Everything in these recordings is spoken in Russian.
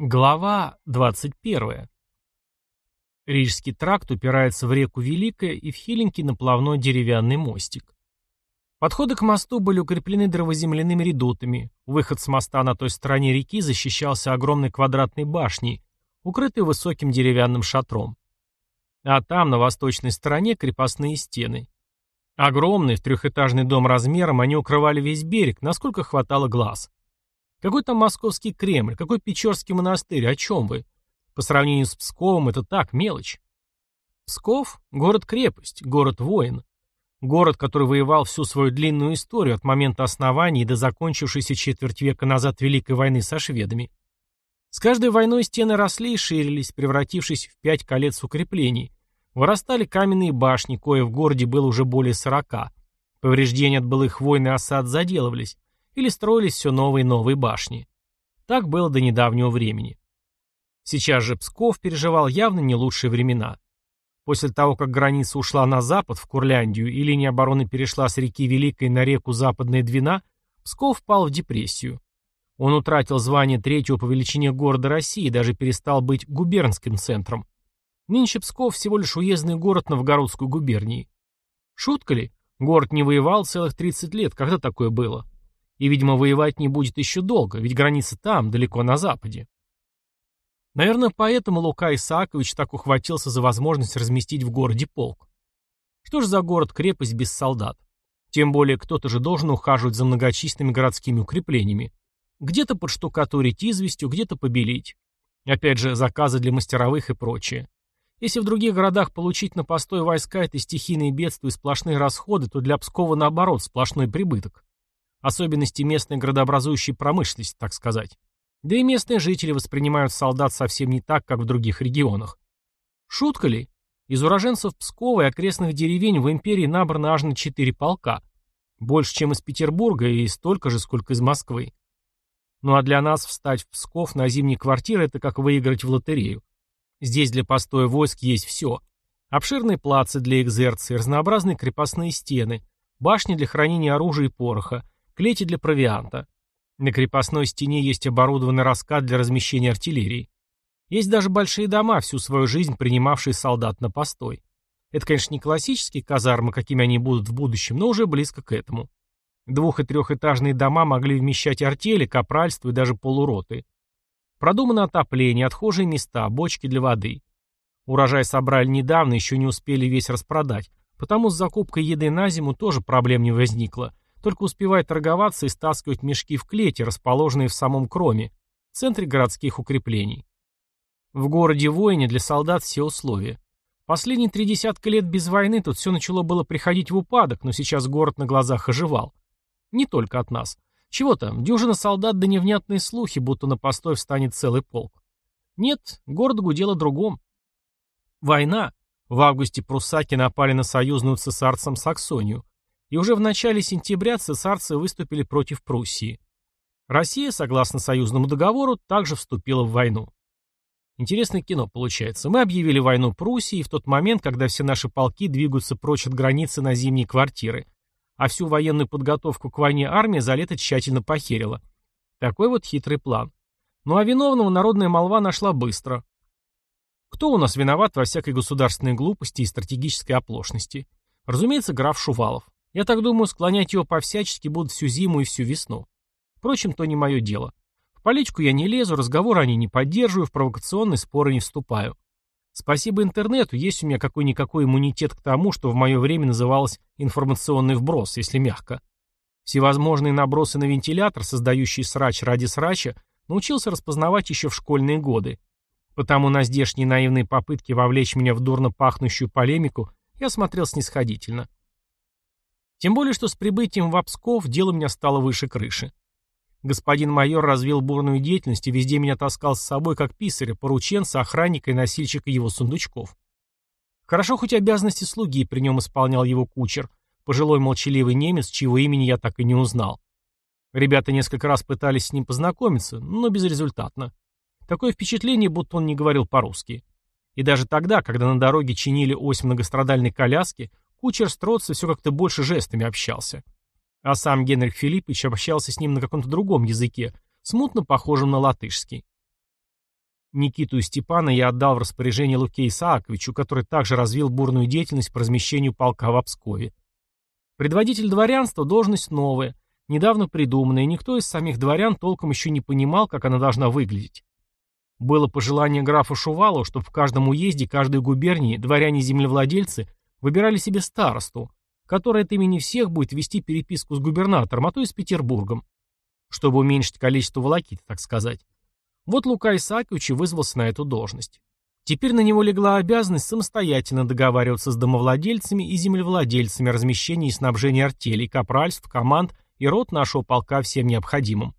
Глава 21. Рижский тракт упирается в реку Великая и в хиленький наплавной деревянный мостик. Подходы к мосту были укреплены дровоземляными редутами. Выход с моста на той стороне реки защищался огромной квадратной башней, укрытой высоким деревянным шатром. А там, на восточной стороне, крепостные стены. Огромный в трехэтажный дом размером они укрывали весь берег, насколько хватало глаз. Какой там московский Кремль, какой Печорский монастырь, о чем вы? По сравнению с Псковом это так, мелочь. Псков – город-крепость, город-воин. Город, который воевал всю свою длинную историю от момента основания до закончившейся четверть века назад Великой войны со шведами. С каждой войной стены росли и ширились, превратившись в пять колец укреплений. Вырастали каменные башни, кое в городе было уже более сорока. Повреждения от былых войн и осад заделывались или строились все новые и новые башни. Так было до недавнего времени. Сейчас же Псков переживал явно не лучшие времена. После того, как граница ушла на запад, в Курляндию, и линия обороны перешла с реки Великой на реку Западная Двина, Псков впал в депрессию. Он утратил звание третьего по величине города России и даже перестал быть губернским центром. Нынче Псков всего лишь уездный город Новгородской губернии. Шутка ли? Город не воевал целых 30 лет, когда такое было? И, видимо, воевать не будет еще долго, ведь граница там, далеко на западе. Наверное, поэтому Лука Исаакович так ухватился за возможность разместить в городе полк. Что же за город-крепость без солдат? Тем более кто-то же должен ухаживать за многочисленными городскими укреплениями. Где-то подштукатурить известью, где-то побелить. Опять же, заказы для мастеровых и прочее. Если в других городах получить на постой войска это стихийные бедствия и сплошные расходы, то для Пскова наоборот сплошной прибыток. Особенности местной градообразующей промышленности, так сказать. Да и местные жители воспринимают солдат совсем не так, как в других регионах. Шутка ли? Из уроженцев Пскова и окрестных деревень в империи набрано аж на четыре полка. Больше, чем из Петербурга и столько же, сколько из Москвы. Ну а для нас встать в Псков на зимние квартиры – это как выиграть в лотерею. Здесь для постоя войск есть все. Обширные плацы для экзерции, разнообразные крепостные стены, башни для хранения оружия и пороха, клети для провианта. На крепостной стене есть оборудованный раскат для размещения артиллерии. Есть даже большие дома, всю свою жизнь принимавшие солдат на постой. Это, конечно, не классические казармы, какими они будут в будущем, но уже близко к этому. Двух- и трехэтажные дома могли вмещать артели, капральство и даже полуроты. Продумано отопление, отхожие места, бочки для воды. Урожай собрали недавно, еще не успели весь распродать, потому с закупкой еды на зиму тоже проблем не возникло, только успевает торговаться и стаскивать мешки в клете, расположенные в самом Кроме, в центре городских укреплений. В городе воине для солдат все условия. Последние три десятка лет без войны тут все начало было приходить в упадок, но сейчас город на глазах оживал. Не только от нас. Чего там, дюжина солдат да невнятные слухи, будто на постой встанет целый полк. Нет, город гудел другом. Война. В августе пруссаки напали на союзную цесарцам Саксонию и уже в начале сентября цесарцы выступили против Пруссии. Россия, согласно союзному договору, также вступила в войну. Интересное кино получается. Мы объявили войну Пруссии в тот момент, когда все наши полки двигаются прочь от границы на зимние квартиры, а всю военную подготовку к войне армия за лето тщательно похерила. Такой вот хитрый план. Ну а виновного народная молва нашла быстро. Кто у нас виноват во всякой государственной глупости и стратегической оплошности? Разумеется, граф Шувалов. Я так думаю, склонять его по-всячески будут всю зиму и всю весну. Впрочем, то не мое дело. В политику я не лезу, разговоры они не поддерживаю, в провокационные споры не вступаю. Спасибо интернету, есть у меня какой-никакой иммунитет к тому, что в мое время называлось информационный вброс, если мягко. Всевозможные набросы на вентилятор, создающие срач ради срача, научился распознавать еще в школьные годы. Потому на здешние наивные попытки вовлечь меня в дурно пахнущую полемику я смотрел снисходительно. Тем более, что с прибытием в Обсков дело у меня стало выше крыши. Господин майор развил бурную деятельность и везде меня таскал с собой как писаря, порученца, охранника и носильщика его сундучков. Хорошо, хоть обязанности слуги при нем исполнял его кучер, пожилой молчаливый немец, чьего имени я так и не узнал. Ребята несколько раз пытались с ним познакомиться, но безрезультатно. Такое впечатление, будто он не говорил по-русски. И даже тогда, когда на дороге чинили ось многострадальной коляски, Кучер Строца все как-то больше жестами общался. А сам Генрих Филиппович общался с ним на каком-то другом языке, смутно похожем на латышский. Никиту и Степана я отдал в распоряжение Луке Исааковичу, который также развил бурную деятельность по размещению полка в Обскове. Предводитель дворянства – должность новая, недавно придуманная, и никто из самих дворян толком еще не понимал, как она должна выглядеть. Было пожелание графа Шувалова, чтобы в каждом уезде каждой губернии дворяне-землевладельцы выбирали себе старосту, который от имени всех будет вести переписку с губернатором, а то и с Петербургом, чтобы уменьшить количество волокит, так сказать. Вот Лука Исаакович и вызвался на эту должность. Теперь на него легла обязанность самостоятельно договариваться с домовладельцами и землевладельцами о размещении и снабжении артелей, капральств, команд и рот нашего полка всем необходимым.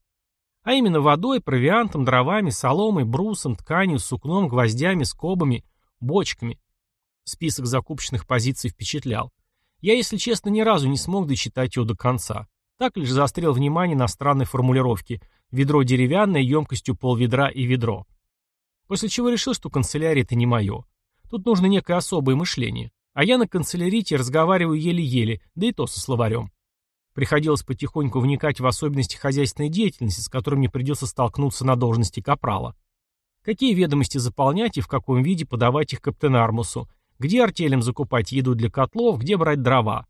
А именно водой, провиантом, дровами, соломой, брусом, тканью, сукном, гвоздями, скобами, бочками. Список закупочных позиций впечатлял. Я, если честно, ни разу не смог дочитать его до конца. Так лишь заострил внимание на странной формулировке «ведро деревянное, емкостью полведра и ведро». После чего решил, что канцелярия это не мое. Тут нужно некое особое мышление. А я на канцелярите разговариваю еле-еле, да и то со словарем. Приходилось потихоньку вникать в особенности хозяйственной деятельности, с которой мне придется столкнуться на должности капрала. Какие ведомости заполнять и в каком виде подавать их каптенармусу, где артелям закупать еду для котлов, где брать дрова.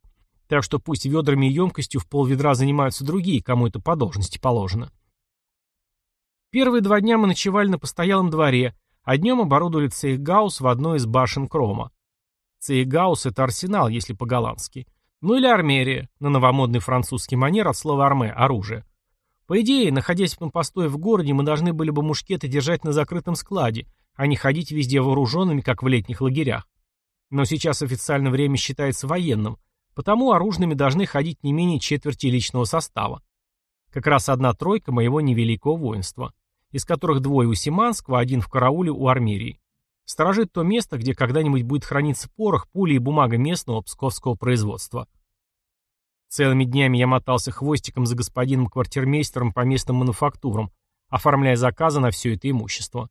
Так что пусть ведрами и емкостью в полведра занимаются другие, кому это по должности положено. Первые два дня мы ночевали на постоялом дворе, а днем оборудовали цейгаус в одной из башен Крома. Цейгаус — это арсенал, если по-голландски. Ну или армерия, на новомодный французский манер от слова «арме» — оружие. По идее, находясь на постое в городе, мы должны были бы мушкеты держать на закрытом складе, а не ходить везде вооруженными, как в летних лагерях. Но сейчас официально время считается военным, потому оружными должны ходить не менее четверти личного состава. Как раз одна тройка моего невеликого воинства, из которых двое у Симанского, один в карауле у Армерии. Сторожит то место, где когда-нибудь будет храниться порох, пули и бумага местного псковского производства. Целыми днями я мотался хвостиком за господином квартирмейстером по местным мануфактурам, оформляя заказы на все это имущество.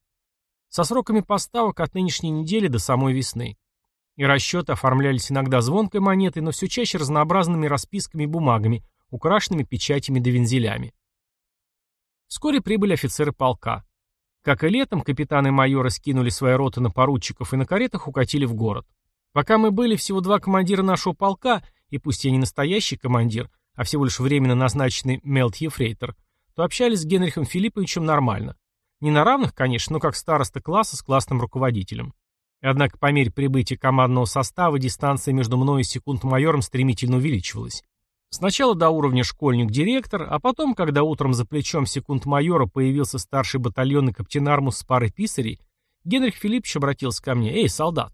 Со сроками поставок от нынешней недели до самой весны. И расчеты оформлялись иногда звонкой монетой, но все чаще разнообразными расписками и бумагами, украшенными печатями да вензелями. Вскоре прибыли офицеры полка. Как и летом, капитаны и майоры скинули свои роты на поручиков и на каретах укатили в город. Пока мы были всего два командира нашего полка, и пусть я не настоящий командир, а всего лишь временно назначенный мелт-ефрейтор, то общались с Генрихом Филипповичем нормально. Не на равных, конечно, но как староста класса с классным руководителем. Однако по мере прибытия командного состава дистанция между мной и секунд-майором стремительно увеличивалась. Сначала до уровня школьник-директор, а потом, когда утром за плечом секунд-майора появился старший батальонный каптенармус с парой писарей, Генрих Филиппович обратился ко мне. «Эй, солдат!»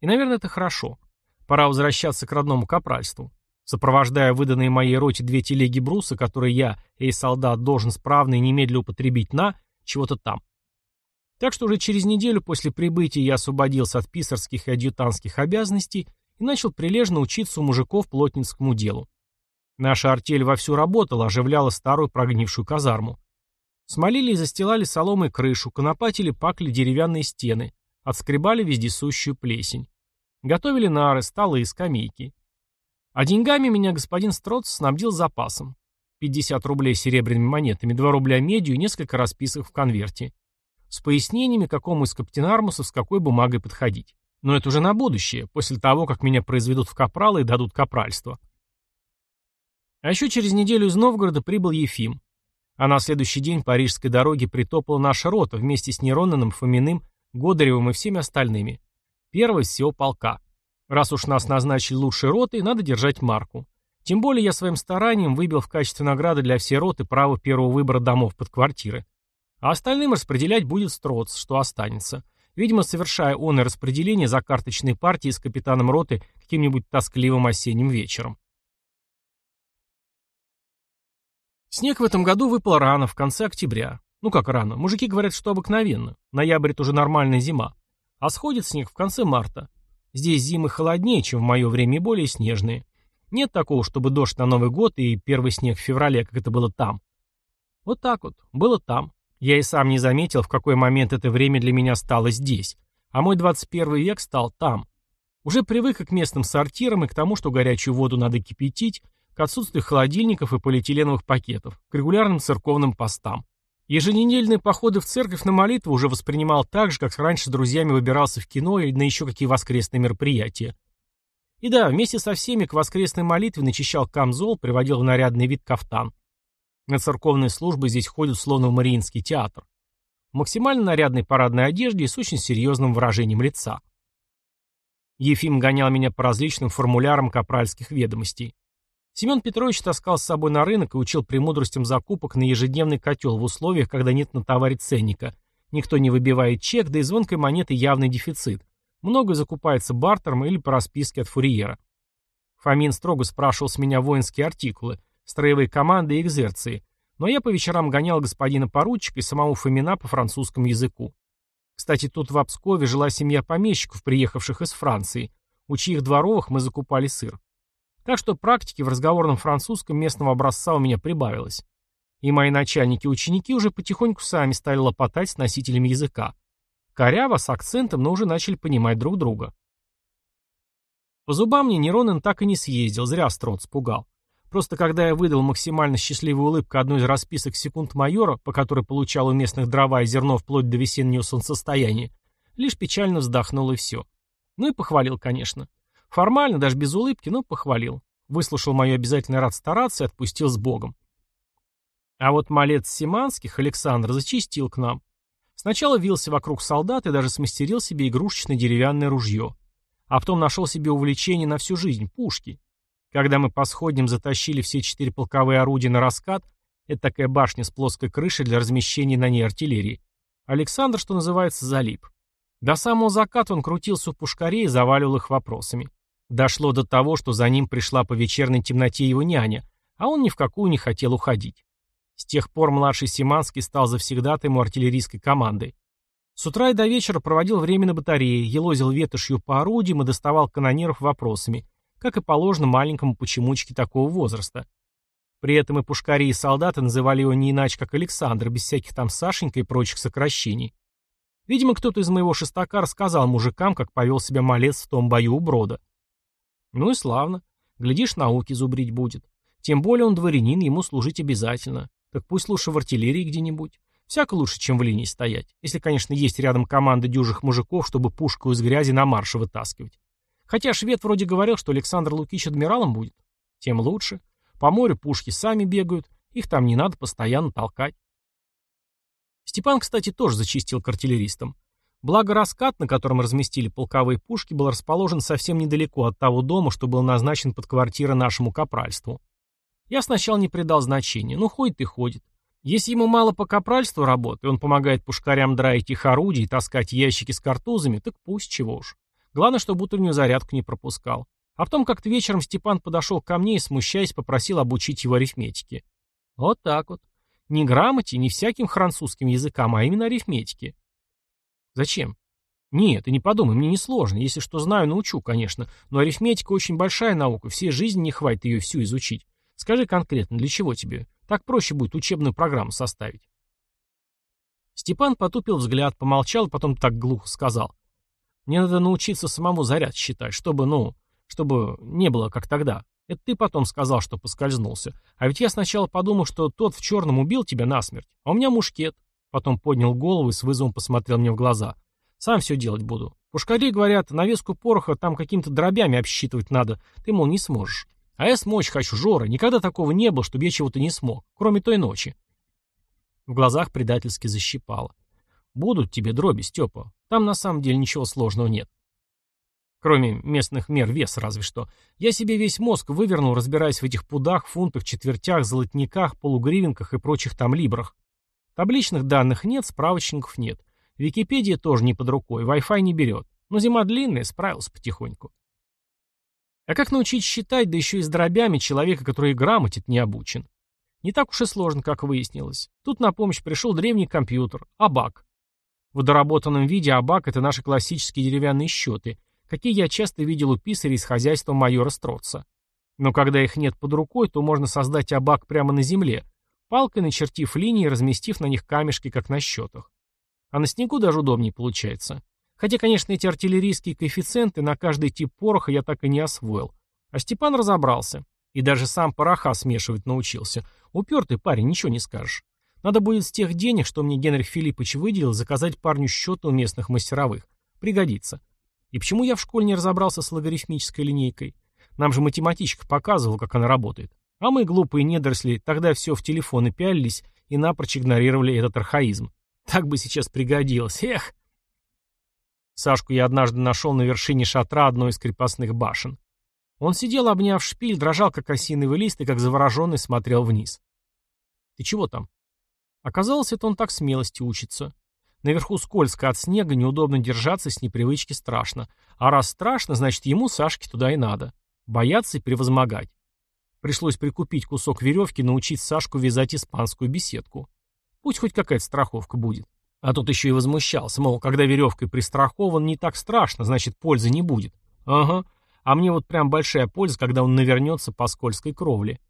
И, наверное, это хорошо. Пора возвращаться к родному капральству. Сопровождая выданные моей роте две телеги бруса, которые я, эй, солдат, должен справно и немедленно употребить на чего-то там. Так что уже через неделю после прибытия я освободился от писарских и адъютантских обязанностей и начал прилежно учиться у мужиков плотницкому делу. Наша артель вовсю работала, оживляла старую прогнившую казарму. Смолили и застилали соломой крышу, конопатили пакли деревянные стены, отскребали вездесущую плесень. Готовили нары, столы и скамейки. А деньгами меня господин Строц снабдил запасом. 50 рублей серебряными монетами, 2 рубля медью и несколько расписок в конверте с пояснениями, какому из каптенармусов с какой бумагой подходить. Но это уже на будущее, после того, как меня произведут в капралы и дадут капральство. А еще через неделю из Новгорода прибыл Ефим. А на следующий день по рижской дороге притопала наша рота вместе с Нерониным, Фоминым, Годыревым и всеми остальными. Первый всего полка. Раз уж нас назначили лучшей ротой, надо держать марку. Тем более я своим старанием выбил в качестве награды для всей роты право первого выбора домов под квартиры. А остальным распределять будет Строц, что останется. Видимо, совершая он и распределение за карточной партии с капитаном роты каким-нибудь тоскливым осенним вечером. Снег в этом году выпал рано, в конце октября. Ну как рано? Мужики говорят, что обыкновенно. Ноябрь – это уже нормальная зима. А сходит снег в конце марта. Здесь зимы холоднее, чем в мое время, и более снежные. Нет такого, чтобы дождь на Новый год и первый снег в феврале, как это было там. Вот так вот. Было там. Я и сам не заметил, в какой момент это время для меня стало здесь. А мой 21 век стал там. Уже привык к местным сортирам и к тому, что горячую воду надо кипятить, к отсутствию холодильников и полиэтиленовых пакетов, к регулярным церковным постам. Еженедельные походы в церковь на молитву уже воспринимал так же, как раньше с друзьями выбирался в кино или на еще какие воскресные мероприятия. И да, вместе со всеми к воскресной молитве начищал камзол, приводил в нарядный вид кафтан. На церковные службы здесь ходят словно в Мариинский театр. В максимально нарядной парадной одежде и с очень серьезным выражением лица. Ефим гонял меня по различным формулярам капральских ведомостей. Семен Петрович таскал с собой на рынок и учил премудростям закупок на ежедневный котел в условиях, когда нет на товаре ценника. Никто не выбивает чек, да и звонкой монеты явный дефицит. Много закупается бартером или по расписке от фурьера. Фомин строго спрашивал с меня воинские артикулы, строевые команды и экзерции, но я по вечерам гонял господина поручика и самого Фомина по французскому языку. Кстати, тут в Обскове жила семья помещиков, приехавших из Франции, у чьих дворовых мы закупали сыр. Так что практики в разговорном французском местного образца у меня прибавилось. И мои начальники-ученики уже потихоньку сами стали лопотать с носителями языка. Коряво, с акцентом, но уже начали понимать друг друга. По зубам мне Неронен так и не съездил, зря Строт спугал. Просто когда я выдал максимально счастливую улыбку одной из расписок секунд майора, по которой получал у местных дрова и зерно вплоть до весеннего солнцестояния, лишь печально вздохнул и все. Ну и похвалил, конечно. Формально, даже без улыбки, но похвалил. Выслушал мою обязательный рад стараться и отпустил с Богом. А вот малец Симанских, Александр, зачистил к нам. Сначала вился вокруг солдат и даже смастерил себе игрушечное деревянное ружье. А потом нашел себе увлечение на всю жизнь – пушки. Когда мы по сходням затащили все четыре полковые орудия на раскат, это такая башня с плоской крышей для размещения на ней артиллерии, Александр, что называется, залип. До самого заката он крутился у пушкарей и заваливал их вопросами. Дошло до того, что за ним пришла по вечерней темноте его няня, а он ни в какую не хотел уходить. С тех пор младший Симанский стал завсегдатаем у артиллерийской команды. С утра и до вечера проводил время на батарее, елозил ветошью по орудиям и доставал канонеров вопросами, как и положено маленькому почемучке такого возраста. При этом и пушкари, и солдаты называли его не иначе, как Александр, без всяких там Сашенька и прочих сокращений. Видимо, кто-то из моего шестака рассказал мужикам, как повел себя малец в том бою у брода. Ну и славно. Глядишь, науки зубрить будет. Тем более он дворянин, ему служить обязательно. Так пусть лучше в артиллерии где-нибудь. Всяко лучше, чем в линии стоять. Если, конечно, есть рядом команда дюжих мужиков, чтобы пушку из грязи на марше вытаскивать. Хотя швед вроде говорил, что Александр Лукич адмиралом будет. Тем лучше. По морю пушки сами бегают, их там не надо постоянно толкать. Степан, кстати, тоже зачистил к артиллеристам. Благо раскат, на котором разместили полковые пушки, был расположен совсем недалеко от того дома, что был назначен под квартиры нашему капральству. Я сначала не придал значения, ну ходит и ходит. Если ему мало по капральству работы, он помогает пушкарям драить их орудия и таскать ящики с картузами, так пусть чего уж. Главное, чтобы утреннюю зарядку не пропускал. А потом как-то вечером Степан подошел ко мне и, смущаясь, попросил обучить его арифметике. Вот так вот. Не грамоте, не всяким французским языкам, а именно арифметике. Зачем? Нет, ты не подумай, мне не сложно. Если что знаю, научу, конечно. Но арифметика очень большая наука, всей жизни не хватит ее всю изучить. Скажи конкретно, для чего тебе? Так проще будет учебную программу составить. Степан потупил взгляд, помолчал, потом так глухо сказал. Мне надо научиться самому заряд считать, чтобы, ну, чтобы не было как тогда. Это ты потом сказал, что поскользнулся. А ведь я сначала подумал, что тот в черном убил тебя насмерть, а у меня мушкет. Потом поднял голову и с вызовом посмотрел мне в глаза. Сам все делать буду. Пушкари говорят, навеску пороха там какими-то дробями обсчитывать надо. Ты, мол, не сможешь. А я смочь хочу, Жора. Никогда такого не было, чтобы я чего-то не смог. Кроме той ночи. В глазах предательски защипало. Будут тебе дроби, Степа. Там на самом деле ничего сложного нет. Кроме местных мер вес разве что. Я себе весь мозг вывернул, разбираясь в этих пудах, фунтах, четвертях, золотниках, полугривенках и прочих там либрах. Табличных данных нет, справочников нет. Википедия тоже не под рукой, Wi-Fi не берет. Но зима длинная, справился потихоньку. А как научить считать, да еще и с дробями человека, который грамотит, не обучен? Не так уж и сложно, как выяснилось. Тут на помощь пришел древний компьютер, АБАК. В доработанном виде АБАК — это наши классические деревянные счеты, какие я часто видел у писарей из хозяйства майора Строца. Но когда их нет под рукой, то можно создать АБАК прямо на земле, палкой начертив линии и разместив на них камешки, как на счетах. А на снегу даже удобнее получается. Хотя, конечно, эти артиллерийские коэффициенты на каждый тип пороха я так и не освоил. А Степан разобрался. И даже сам пороха смешивать научился. Упертый парень, ничего не скажешь. Надо будет с тех денег, что мне Генрих Филиппович выделил, заказать парню счеты у местных мастеровых. Пригодится. И почему я в школе не разобрался с логарифмической линейкой? Нам же математичка показывала, как она работает. А мы, глупые недоросли, тогда все в телефоны пялились и напрочь игнорировали этот архаизм. Так бы сейчас пригодилось. Эх! Сашку я однажды нашел на вершине шатра одной из крепостных башен. Он сидел, обняв шпиль, дрожал, как осиновый лист, и как завороженный смотрел вниз. «Ты чего там?» Оказалось, это он так смелости учится. Наверху скользко от снега, неудобно держаться, с непривычки страшно. А раз страшно, значит, ему, Сашке, туда и надо. Бояться и превозмогать. Пришлось прикупить кусок веревки, научить Сашку вязать испанскую беседку. Пусть хоть какая-то страховка будет. А тут еще и возмущался, мол, когда веревкой пристрахован, не так страшно, значит, пользы не будет. Ага, а мне вот прям большая польза, когда он навернется по скользкой кровле.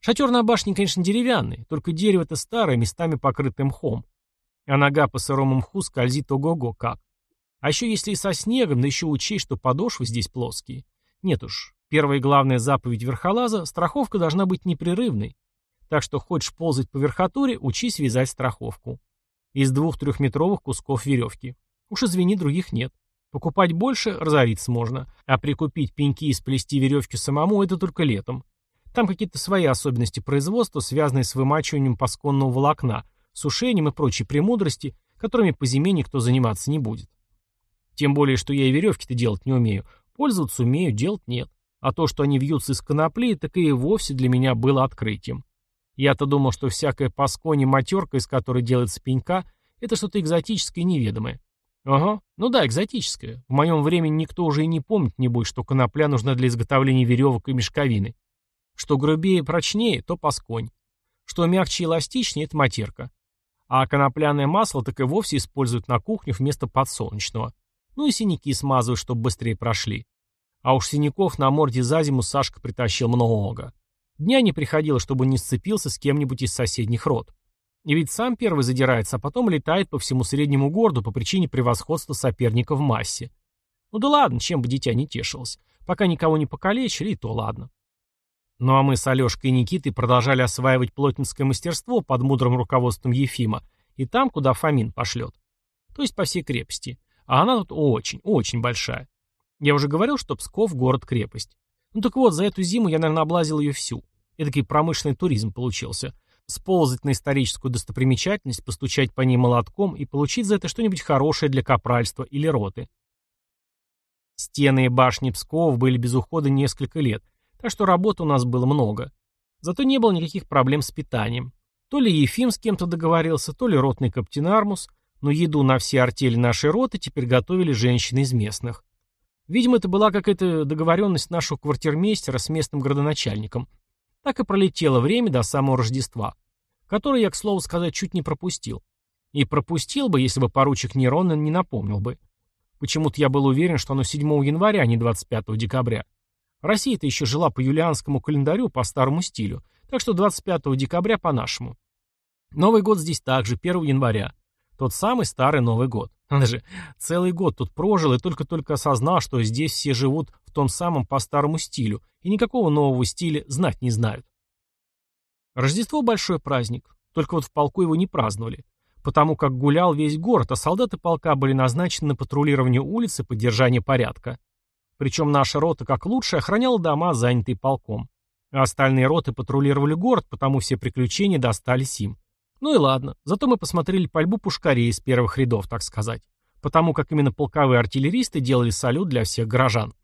Шатер на башне, конечно, деревянный, только дерево-то старое, местами покрытое мхом. А нога по сырому мху скользит ого-го как. А еще если и со снегом, да еще учесть, что подошвы здесь плоские. Нет уж, первая и главная заповедь верхолаза – страховка должна быть непрерывной. Так что хочешь ползать по верхотуре, учись вязать страховку. Из двух-трехметровых кусков веревки. Уж извини, других нет. Покупать больше – разориться можно. А прикупить пеньки и сплести веревки самому – это только летом. Там какие-то свои особенности производства, связанные с вымачиванием пасконного волокна, сушением и прочей премудрости, которыми по зиме никто заниматься не будет. Тем более, что я и веревки-то делать не умею. Пользоваться умею, делать нет. А то, что они вьются из конопли, так и вовсе для меня было открытием. Я-то думал, что всякая паскони матерка, из которой делается пенька, это что-то экзотическое и неведомое. Ага, ну да, экзотическое. В моем времени никто уже и не помнит, небось, что конопля нужна для изготовления веревок и мешковины. Что грубее и прочнее, то пасконь. Что мягче и эластичнее, это матерка. А конопляное масло так и вовсе используют на кухню вместо подсолнечного. Ну и синяки смазывают, чтобы быстрее прошли. А уж синяков на морде за зиму Сашка притащил много. Дня не приходило, чтобы не сцепился с кем-нибудь из соседних род. И ведь сам первый задирается, а потом летает по всему среднему городу по причине превосходства соперника в массе. Ну да ладно, чем бы дитя не тешилось. Пока никого не покалечили, и то ладно. Ну а мы с Алешкой и Никитой продолжали осваивать плотницкое мастерство под мудрым руководством Ефима, и там, куда Фомин пошлет. То есть по всей крепости. А она тут очень, очень большая. Я уже говорил, что Псков — город-крепость. Ну так вот, за эту зиму я, наверное, облазил ее всю. Эдакий промышленный туризм получился. Сползать на историческую достопримечательность, постучать по ней молотком и получить за это что-нибудь хорошее для капральства или роты. Стены и башни Пскова были без ухода несколько лет — так что работы у нас было много. Зато не было никаких проблем с питанием. То ли Ефим с кем-то договорился, то ли ротный каптен Армус, но еду на все артели нашей роты теперь готовили женщины из местных. Видимо, это была какая-то договоренность нашего квартирмейстера с местным градоначальником. Так и пролетело время до самого Рождества, которое я, к слову сказать, чуть не пропустил. И пропустил бы, если бы поручик Неронен не напомнил бы. Почему-то я был уверен, что оно 7 января, а не 25 декабря. Россия-то еще жила по юлианскому календарю, по старому стилю, так что 25 декабря по-нашему. Новый год здесь также, 1 января. Тот самый старый Новый год. Он же целый год тут прожил и только-только осознал, что здесь все живут в том самом по старому стилю, и никакого нового стиля знать не знают. Рождество – большой праздник, только вот в полку его не праздновали, потому как гулял весь город, а солдаты полка были назначены на патрулирование улиц и поддержание порядка. Причем наша рота, как лучше, охраняла дома, занятые полком. А остальные роты патрулировали город, потому все приключения достались им. Ну и ладно, зато мы посмотрели пальбу пушкарей из первых рядов, так сказать. Потому как именно полковые артиллеристы делали салют для всех горожан.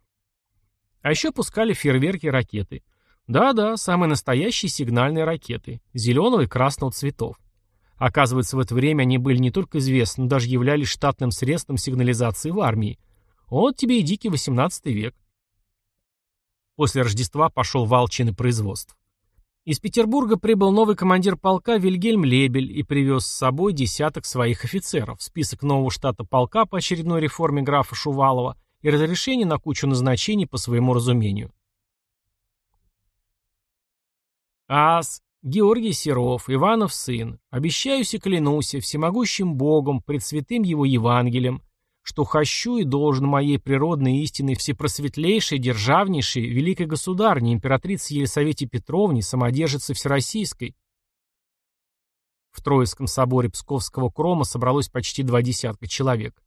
А еще пускали фейерверки ракеты. Да-да, самые настоящие сигнальные ракеты. Зеленого и красного цветов. Оказывается, в это время они были не только известны, но даже являлись штатным средством сигнализации в армии – вот тебе и дикий XVIII век. После Рождества пошел вал производств. Из Петербурга прибыл новый командир полка Вильгельм Лебель и привез с собой десяток своих офицеров, список нового штата полка по очередной реформе графа Шувалова и разрешение на кучу назначений по своему разумению. Ас, Георгий Серов, Иванов сын, обещаюсь и клянусь всемогущим Богом, пред святым его Евангелием, что хощу и должен моей природной истины всепросветлейшей, державнейшей, великой государне, императрице Елисавете Петровне, самодержице Всероссийской. В Троицком соборе Псковского крома собралось почти два десятка человек.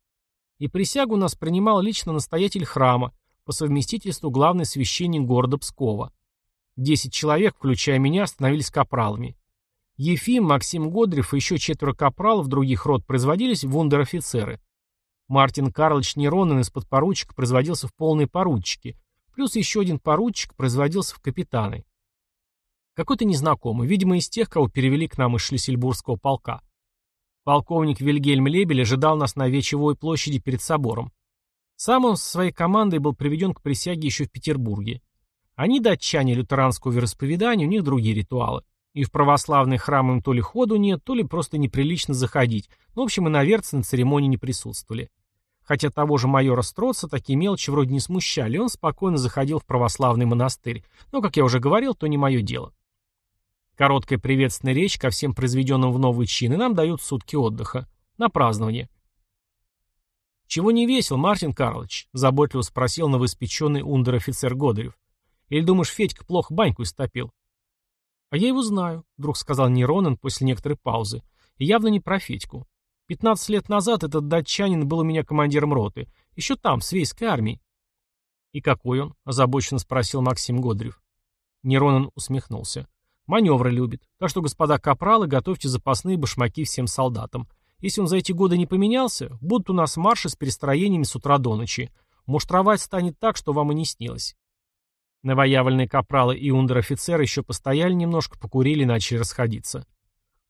И присягу нас принимал лично настоятель храма, по совместительству главный священник города Пскова. Десять человек, включая меня, становились капралами. Ефим, Максим Годрев и еще четверо капралов других род производились в вундер-офицеры. Мартин Карлович Неронен из подпоручика производился в полные поручики, плюс еще один поручик производился в капитаны. Какой-то незнакомый, видимо, из тех, кого перевели к нам из Шлиссельбургского полка. Полковник Вильгельм Лебель ожидал нас на Вечевой площади перед собором. Сам он со своей командой был приведен к присяге еще в Петербурге. Они датчане лютеранского вероисповедания, у них другие ритуалы. И в православный храм им то ли ходу нет, то ли просто неприлично заходить. Ну, в общем, и наверцы на церемонии не присутствовали. Хотя того же майора Строца такие мелочи вроде не смущали, он спокойно заходил в православный монастырь. Но, как я уже говорил, то не мое дело. Короткая приветственная речь ко всем произведенным в новый чин, и нам дают сутки отдыха. На празднование. «Чего не весел, Мартин Карлович?» – заботливо спросил новоиспеченный ундер-офицер Годырев. Или думаешь, Федька плохо баньку истопил? А я его знаю, вдруг сказал Неронен после некоторой паузы. И явно не про Федьку. Пятнадцать лет назад этот датчанин был у меня командиром роты. Еще там, в свейской армии. И какой он? озабоченно спросил Максим Годрев. Неронен усмехнулся. Маневры любит. Так что, господа капралы, готовьте запасные башмаки всем солдатам. Если он за эти годы не поменялся, будут у нас марши с перестроениями с утра до ночи. Муштровать станет так, что вам и не снилось. Новоявленные капралы и ундер-офицеры еще постояли немножко, покурили и начали расходиться.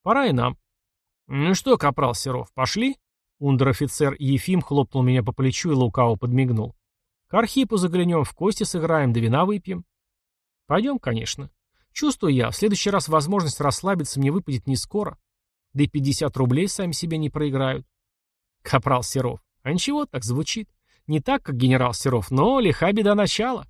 Пора и нам. Ну что, капрал Серов, пошли? Ундер-офицер Ефим хлопнул меня по плечу и лукаво подмигнул. К Архипу заглянем, в кости сыграем, да вина выпьем. Пойдем, конечно. Чувствую я, в следующий раз возможность расслабиться мне выпадет не скоро. Да и 50 рублей сами себе не проиграют. Капрал Серов. А ничего, так звучит. Не так, как генерал Серов, но лиха беда начала.